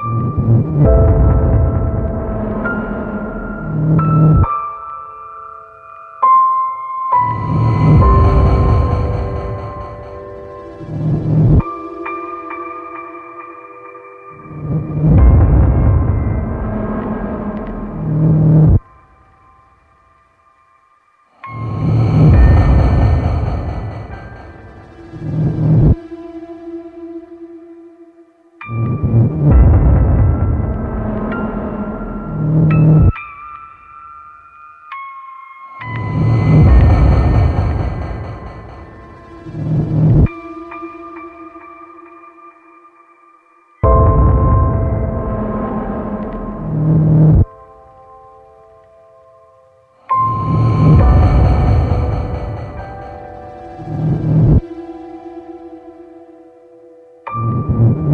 Mm-hmm. you